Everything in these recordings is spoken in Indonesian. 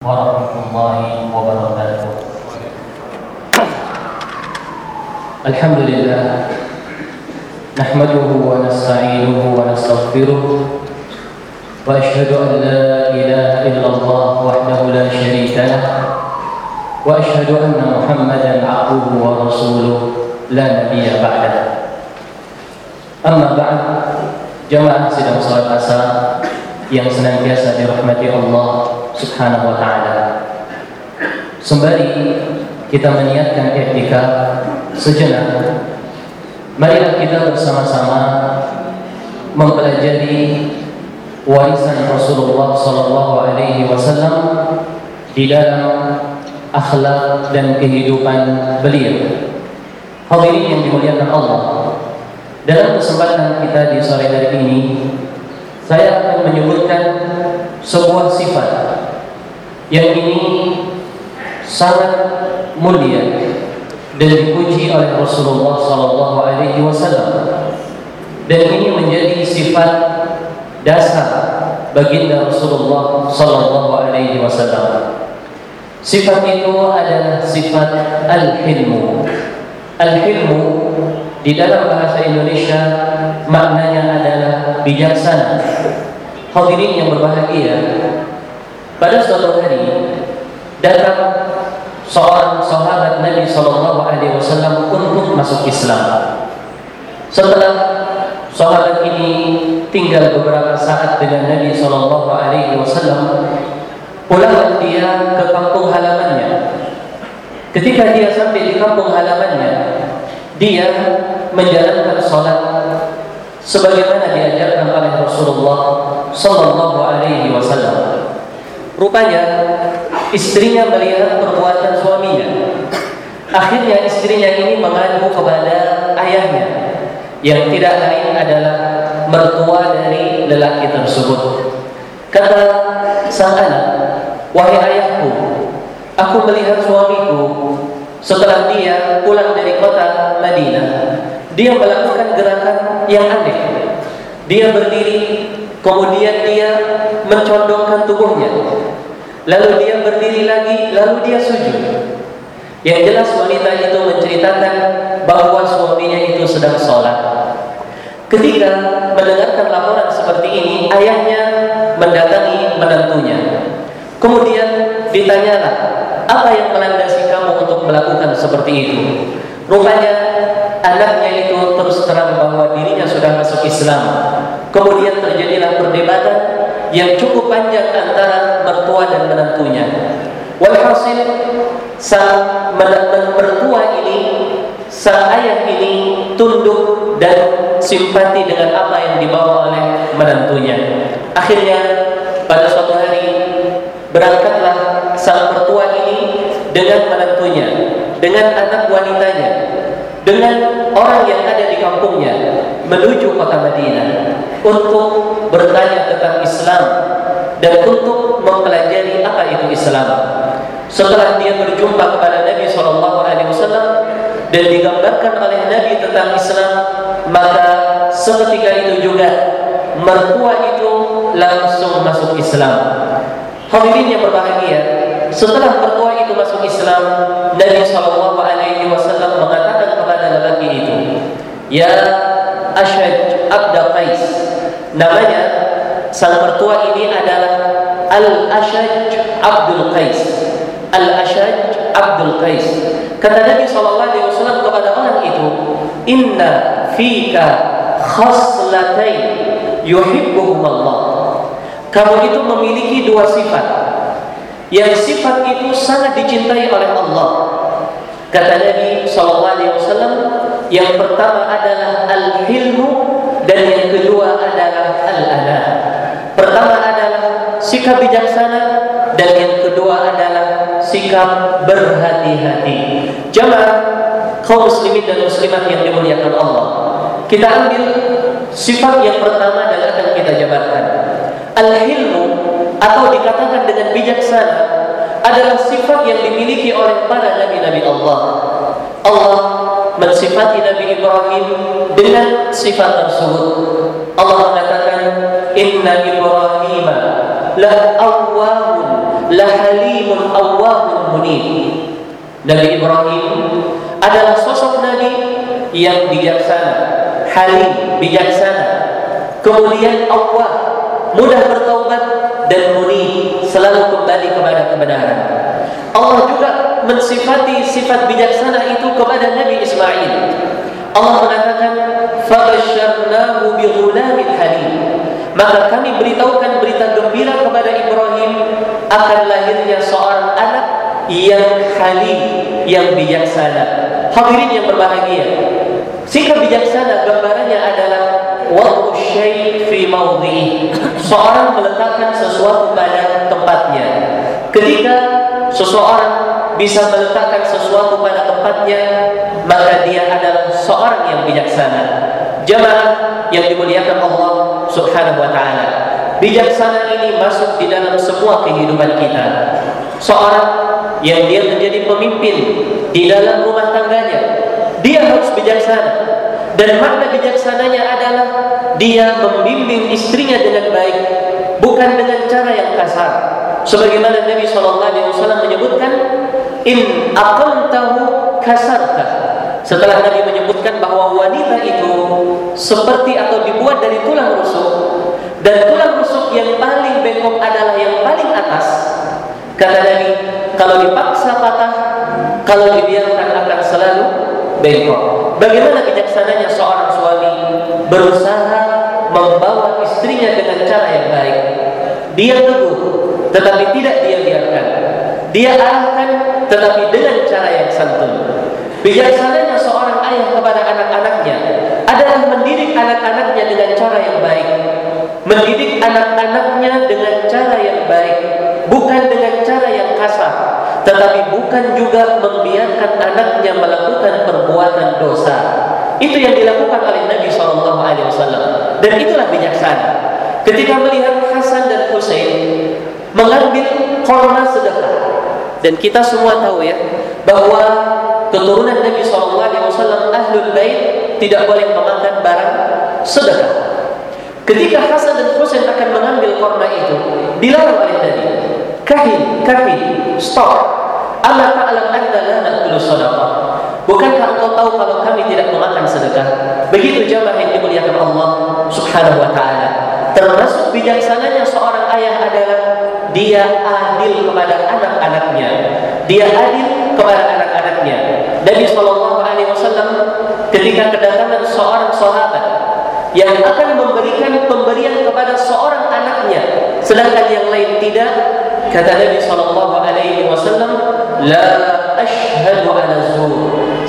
ورحمة الله وبركاته. الحمد لله. نحمده ونستعينه ونستغفره وأشهد أن لا إله إلا الله وحده لا شريك له وأشهد أن محمدا عبده ورسوله لا نبي بعده. أما بعد jamaah sidang salat asar yang senantiasa dirahmati Allah. Subhanahu wa taala. Sembari kita meniatkan etika sejenak, marilah kita bersama-sama mempelajari warisan Rasulullah sallallahu alaihi wasallam di dalam akhlak dan kehidupan beliau. Hadirin yang dimuliakan Allah, dalam kesempatan kita di sore hari ini, saya akan menyebutkan sebuah sifat yang ini sangat mulia dan dipuji oleh Rasulullah Sallallahu Alaihi Wasallam. Dan ini menjadi sifat dasar baginda Rasulullah Sallallahu Alaihi Wasallam. Sifat itu adalah sifat al-hilmu. Al-hilmu di dalam bahasa Indonesia maknanya adalah bijaksana. Hadirin yang berbahagia, pada suatu hari datang seorang sahabat Nabi Shallallahu Alaihi Wasallam untuk masuk Islam. Setelah sahabat ini tinggal beberapa saat dengan Nabi Shallallahu Alaihi Wasallam, pulang dia ke kampung halamannya. Ketika dia sampai di kampung halamannya, dia menjalankan salat sebagaimana diajarkan oleh Rasulullah sallallahu alaihi wasallam. Rupanya istrinya melihat perbuatan suaminya. Akhirnya istrinya ini mengadu kepada ayahnya yang tidak lain adalah mertua dari lelaki tersebut. Kata sang anak, "Wahai ayahku, aku melihat suamiku setelah dia pulang dari kota Madinah, dia melakukan gerakan yang aneh. Dia berdiri, kemudian dia mencondongkan tubuhnya. Lalu dia berdiri lagi, lalu dia sujud. Yang jelas wanita itu menceritakan bahwa suaminya itu sedang sholat. Ketika mendengarkan laporan seperti ini, ayahnya mendatangi menantunya. Kemudian ditanyalah, apa yang melandasi kamu untuk melakukan seperti itu? Rupanya anaknya itu terus terang bahwa dirinya sudah masuk Islam. Kemudian terjadilah perdebatan yang cukup panjang antara mertua dan menantunya. Walhasil sang mertua ini, sang ayah ini tunduk dan simpati dengan apa yang dibawa oleh menantunya. Akhirnya pada suatu hari berangkatlah sang mertua ini dengan menantunya, dengan anak wanitanya, dengan orang yang ada di kampungnya menuju kota Madinah untuk bertanya tentang Islam dan untuk mempelajari apa itu Islam. Setelah dia berjumpa kepada Nabi Shallallahu Alaihi Wasallam dan digambarkan oleh Nabi tentang Islam, maka seketika itu juga mertua itu langsung masuk Islam. Hadirin yang berbahagia, setelah mertua itu masuk Islam, Nabi Shallallahu Alaihi Wasallam mengatakan kepada lelaki itu, Ya Ashaj Abda Qais, namanya sang mertua ini adalah Al Ashaj Abdul Qais. Al Ashaj Abdul Qais. Kata Nabi Wasallam kepada orang itu, Inna fika khaslatain yuhibbuhum Allah. Kamu itu memiliki dua sifat yang sifat itu sangat dicintai oleh Allah. Kata Nabi Wasallam, yang pertama adalah al-hilmu dan yang kedua adalah al-ana. Pertama adalah sikap bijaksana dan yang kedua adalah sikap berhati-hati. Jamaah kaum muslimin dan muslimat yang dimuliakan Allah. Kita ambil sifat yang pertama dan akan kita jabarkan. Al-hilmu atau dikatakan dengan bijaksana adalah sifat yang dimiliki oleh para nabi-nabi Allah. Allah mensifati Nabi Ibrahim dengan sifat tersebut. Allah mengatakan, "Inna Ibrahim la awwahun lahalimun awwahun munib. Nabi Ibrahim adalah sosok nabi yang bijaksana, halim, bijaksana. Kemudian awwah, mudah bertaubat dan munib, selalu kembali kepada kebenaran. Allah juga mensifati sifat bijaksana itu kepada Nabi Ismail. Allah mengatakan, "Fabasyarnahu bighulamin halim." Maka kami beritahukan berita gembira kepada Ibrahim akan lahirnya seorang anak yang halim, yang bijaksana. Hadirin yang berbahagia. Sikap bijaksana gambarannya adalah wad'u fi. Seorang meletakkan sesuatu pada tempatnya. Ketika seseorang bisa meletakkan sesuatu pada tempatnya, maka dia adalah seorang yang bijaksana. Jamaah yang dimuliakan Allah Subhanahu wa taala. Bijaksana ini masuk di dalam semua kehidupan kita. Seorang yang dia menjadi pemimpin di dalam rumah tangganya, dia harus bijaksana. Dan makna bijaksananya adalah dia membimbing istrinya dengan baik, bukan dengan cara yang kasar. Sebagaimana Nabi Shallallahu Alaihi Wasallam menyebutkan, in aqamtahu kasarta. Setelah Nabi menyebutkan bahwa wanita itu seperti atau dibuat dari tulang rusuk dan tulang rusuk yang paling bengkok adalah yang paling atas. Kata Nabi, kalau dipaksa patah, kalau dibiarkan akan selalu bengkok. Bagaimana bijaksananya seorang suami berusaha membawa istrinya dengan cara yang baik. Dia teguh, tetapi tidak dia biarkan. Dia arahkan, tetapi dengan cara yang santun. Bijaksananya seorang ayah kepada anak-anaknya adalah mendidik anak-anaknya dengan cara yang baik. Mendidik anak-anaknya dengan cara yang baik, bukan dengan cara yang kasar tetapi bukan juga membiarkan anaknya melakukan perbuatan dosa. Itu yang dilakukan oleh Nabi Wasallam dan itulah bijaksana. Ketika melihat Hasan Husain mengambil korban sedekah dan kita semua tahu ya bahwa keturunan Nabi Alaihi Wasallam ahlul bait tidak boleh memakan barang sedekah. Ketika Hasan dan Husain akan mengambil korma itu, dilarang oleh Nabi. Kahin, kahin, stop. Allah ta'alam anda la naqbulu sadaqah. Bukankah engkau tahu kalau kami tidak memakan sedekah? Begitu jamaah yang dimuliakan Allah Subhanahu wa taala. Termasuk bijaksananya seorang ayah adalah dia adil kepada anak-anaknya. Dia adil kepada anak-anaknya. Nabi sallallahu alaihi wasallam ketika kedatangan seorang sahabat yang akan memberikan pemberian kepada seorang anaknya sedangkan yang lain tidak kata Nabi sallallahu alaihi wasallam la ashhadu ala zur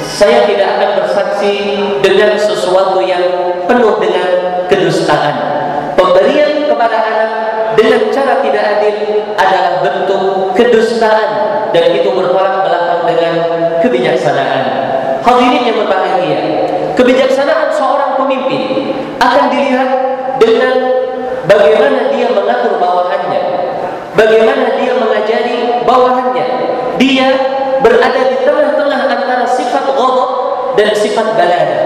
saya tidak akan bersaksi dengan sesuatu yang penuh dengan kedustaan pemberian kepada anak dengan cara tidak adil adalah bentuk kedustaan. Dan itu bertolak belakang dengan kebijaksanaan. Hadirin yang berbahagia kebijaksanaan seorang pemimpin akan dilihat dengan bagaimana dia mengatur bawahannya bagaimana dia mengajari bawahannya. Dia berada di tengah-tengah antara sifat ghadab dan sifat balada.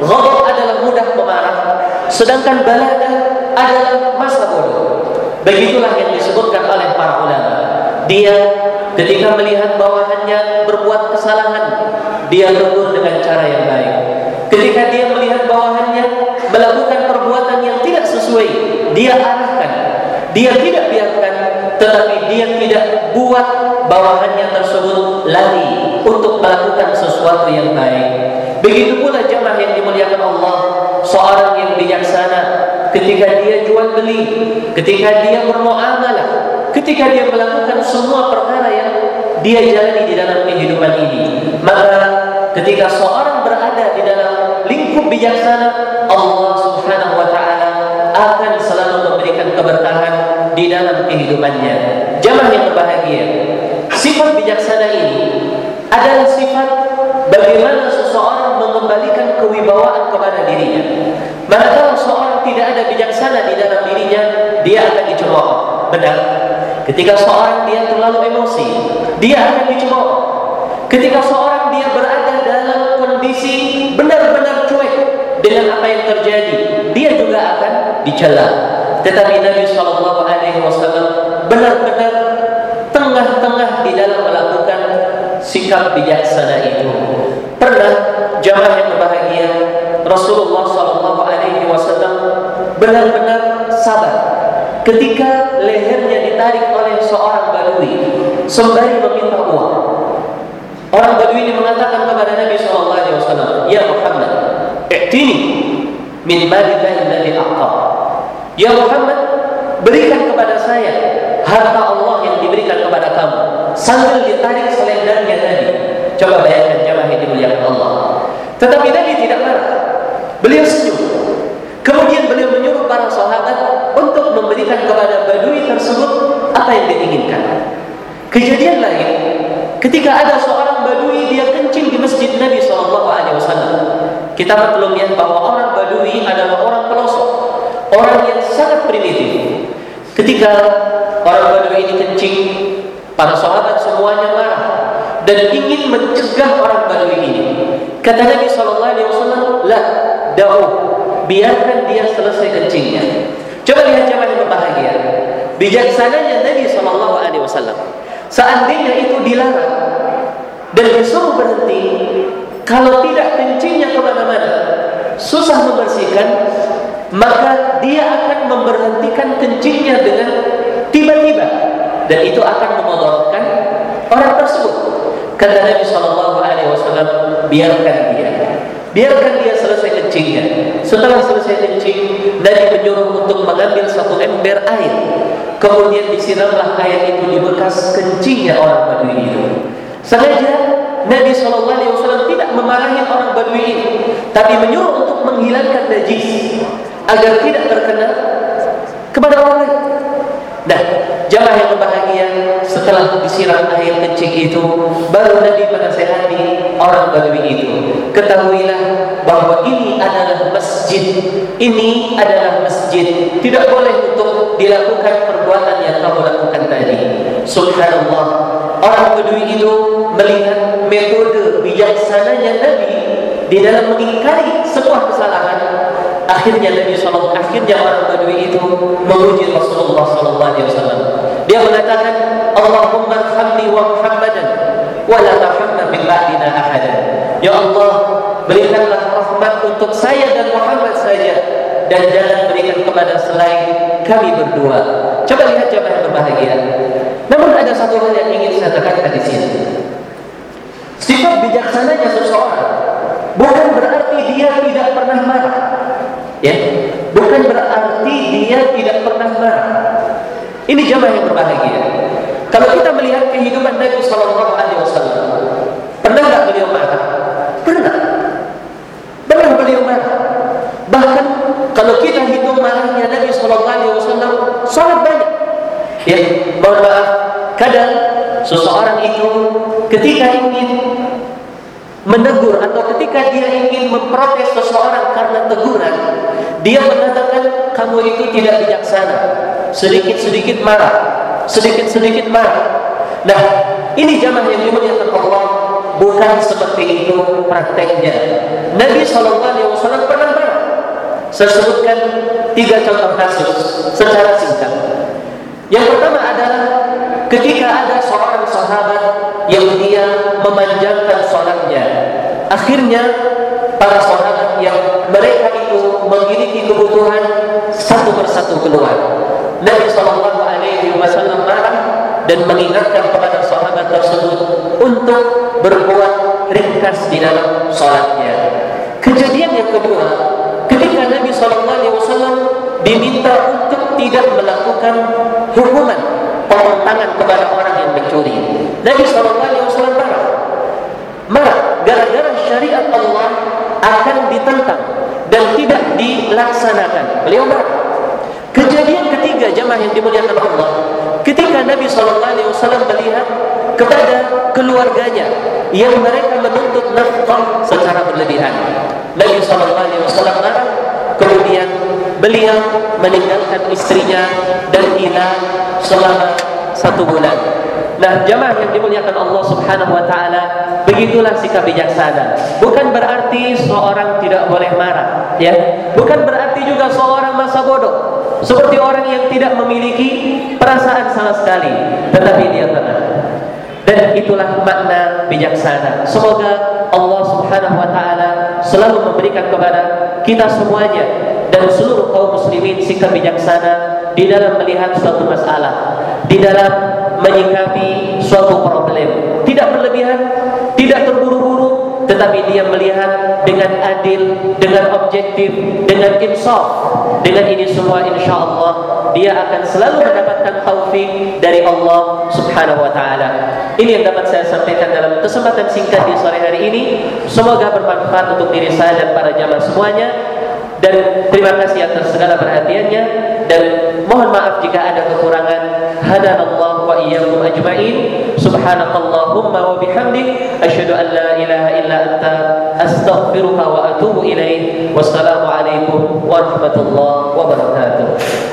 Ghadab adalah mudah memarah, sedangkan balada adalah masa bodoh. Begitulah yang disebutkan oleh para ulama. Dia ketika melihat bawahannya berbuat kesalahan, dia tegur dengan cara yang baik. Ketika dia melihat bawahannya melakukan perbuatan yang tidak sesuai, dia arahkan. Dia tidak biarkan, tetapi dia tidak buat bawahannya tersebut lari untuk melakukan sesuatu yang baik. Begitu pula jemaah yang dimuliakan Allah, seorang yang bijaksana ketika dia jual beli, ketika dia bermuamalah, ketika dia melakukan semua perkara yang dia jalani di dalam kehidupan ini. Maka ketika seorang berada di dalam lingkup bijaksana, Allah Subhanahu wa taala akan selalu memberikan keberkahan di dalam kehidupannya. Jamaah yang berbahagia, Sifat bijaksana ini adalah sifat bagaimana seseorang mengembalikan kewibawaan kepada dirinya. Manakala seorang tidak ada bijaksana di dalam dirinya, dia akan dicemooh. Benar. Ketika seorang dia terlalu emosi, dia akan dicemooh. Ketika seorang dia berada dalam kondisi benar-benar cuek dengan apa yang terjadi, dia juga akan dicela. Tetapi Nabi Shallallahu Alaihi Wasallam benar-benar tengah-tengah di dalam melakukan sikap bijaksana itu. Pernah jamaah yang berbahagia Rasulullah Shallallahu Alaihi Wasallam benar-benar sabar ketika lehernya ditarik oleh seorang badui sembari meminta uang. Orang badui ini mengatakan kepada Nabi Shallallahu Alaihi Wasallam, Ya Muhammad, i'tini min malillahi alladhi a'ta. Ya Muhammad, berikan kepada saya harta Allah yang diberikan kepada kamu sambil ditarik selendangnya tadi. Coba bayangkan dimuliakan Allah. Tetapi Nabi tidak marah. Beliau senyum. Kemudian beliau menyuruh para sahabat untuk memberikan kepada badui tersebut apa yang diinginkan. Kejadian lain, ketika ada seorang badui dia kencing di masjid Nabi Wasallam. Kita perlu lihat bahwa orang badui adalah orang pelosok, orang yang sangat primitif. Ketika orang badui ini kencing, para sahabat semuanya marah dan ingin mencegah orang badui ini. Kata Nabi Shallallahu Alaihi Wasallam, lah, da'u, biarkan dia selesai kencingnya. Coba lihat jamaah yang berbahagia. Bijaksananya Nabi Shallallahu Alaihi Wasallam. Seandainya itu dilarang dan disuruh berhenti, kalau tidak kencingnya ke mana-mana, susah membersihkan, maka dia akan memberhentikan kencingnya dengan tiba-tiba dan itu akan memudaratkan orang tersebut. Kata Nabi Shallallahu Alaihi Wasallam, biarkan dia, biarkan dia selesai kencingnya. Setelah selesai kencing, Nabi menyuruh untuk mengambil satu ember air, kemudian disiramlah air itu di bekas kencingnya orang Badui itu. Sengaja Nabi Shallallahu Alaihi Wasallam tidak memarahi orang Badui ini, tapi menyuruh untuk menghilangkan najis agar tidak terkena kepada orang lain. Nah, jamaah yang setelah disiram air kencing itu, baru Nabi menasehati orang Badui itu. Ketahuilah bahwa ini adalah masjid. Ini adalah masjid. Tidak boleh untuk dilakukan perbuatan yang kamu lakukan tadi. Subhanallah. Orang Badui itu melihat metode bijaksananya Nabi di dalam mengingkari sebuah kesalahan akhirnya Nabi SAW akhirnya orang Badui itu memuji Rasulullah SAW dia mengatakan Allahumma hamni wa Muhammadan wa la tahamna min ba'dina ahadan. Ya Allah berikanlah rahmat untuk saya dan Muhammad saja dan jangan berikan kepada selain kami berdua. Coba lihat jamaah berbahagia. Namun ada satu hal yang ingin saya tekankan di sini. Sifat bijaksananya seseorang bukan berarti dia tidak pernah marah. Ya, bukan berarti dia tidak pernah marah. Ini jamaah yang berbahagia. Kalau kita melihat kehidupan Nabi Shallallahu Alaihi Wasallam, pernah nggak beliau marah? Pernah. Pernah beliau marah. Bahkan kalau kita hitung marahnya Nabi Shallallahu Alaihi Wasallam sangat banyak. Ya, mohon maaf. Kadang seseorang itu ketika ingin menegur atau ketika dia ingin memprotes seseorang karena teguran, dia mengatakan kamu itu tidak bijaksana. Sedikit-sedikit marah, sedikit-sedikit marah. Nah, ini jamaah yang dimuliakan Allah bukan seperti itu prakteknya. Nabi SAW pernah marah. Saya sebutkan tiga contoh kasus secara singkat. Yang pertama adalah ketika ada seorang sahabat yang dia memanjangkan sholatnya. Akhirnya para sahabat yang mereka itu memiliki kebutuhan satu persatu keluar. Nabi Shallallahu Alaihi Wasallam marah dan mengingatkan kepada sahabat tersebut untuk berbuat ringkas di dalam sholatnya. Kejadian yang kedua, ketika Nabi Shallallahu Alaihi Wasallam diminta untuk tidak melakukan hukuman pemotongan kepada orang yang mencuri. Nabi Shallallahu Alaihi Wasallam marah. Marah gara-gara syariat Allah akan ditentang dan tidak dilaksanakan. Beliau marah. Kejadian ketiga jamaah yang dimuliakan Allah, ketika Nabi Shallallahu Alaihi Wasallam melihat kepada keluarganya yang mereka menuntut nafkah secara berlebihan, Nabi Shallallahu Alaihi Wasallam. Kemudian beliau meninggalkan istrinya dan hilang selama satu bulan. Nah, jamaah yang dimuliakan Allah Subhanahu wa taala, begitulah sikap bijaksana. Bukan berarti seorang tidak boleh marah, ya. Bukan berarti juga seorang masa bodoh. Seperti orang yang tidak memiliki perasaan sama sekali, tetapi dia tenang. Dan itulah makna bijaksana. Semoga Allah Subhanahu wa taala selalu memberikan kepada kita semuanya dan seluruh kaum muslimin sikap bijaksana di dalam melihat suatu masalah, di dalam menyikapi suatu problem. Tidak berlebihan, tidak terburu-buru, tetapi dia melihat dengan adil, dengan objektif, dengan insaf. Dengan ini semua insya Allah dia akan selalu mendapatkan taufik dari Allah Subhanahu wa taala. Ini yang dapat saya sampaikan dalam kesempatan singkat di sore hari ini. Semoga bermanfaat untuk diri saya dan para jamaah semuanya. Dan terima kasih atas segala perhatiannya dan mohon maaf jika ada kekurangan. Hadanallahu wa iyyakum ajmain. Subhanakallahumma wa bihamdik asyhadu an la ilaha illa anta astaghfiruka wa atubu ilaik. Wassalamu alaikum warahmatullahi wabarakatuh.